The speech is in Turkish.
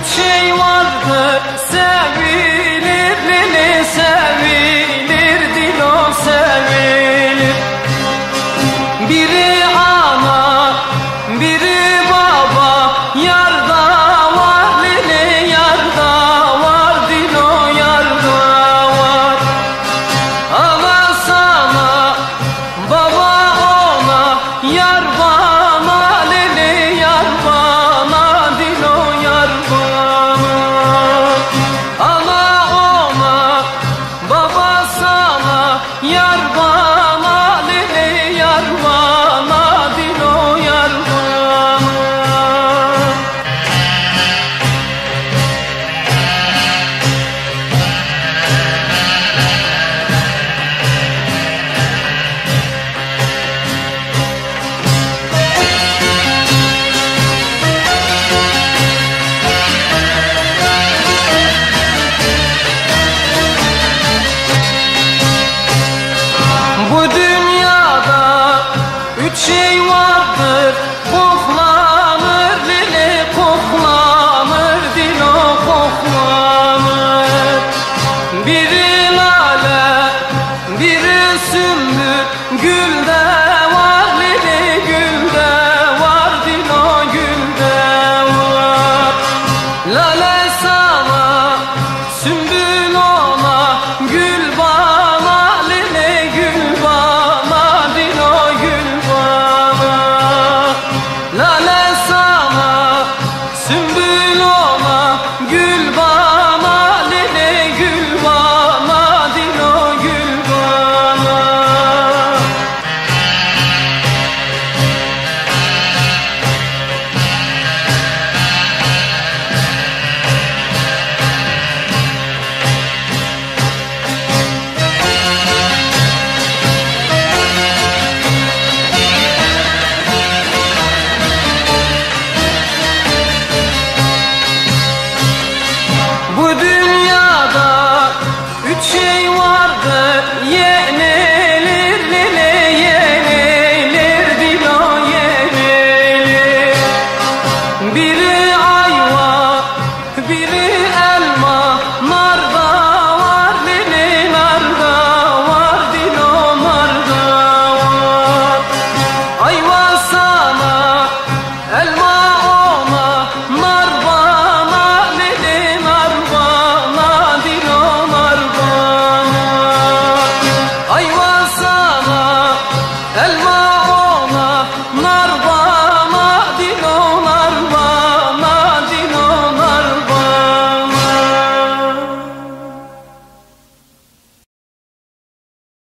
üç şey vardır Sevilir şey vardır Koklanır lili koklanır dilo koklanır Biri lale biri sümbül gülde var lili gülde var dilo gülde var. Lale sana sümbül yeah.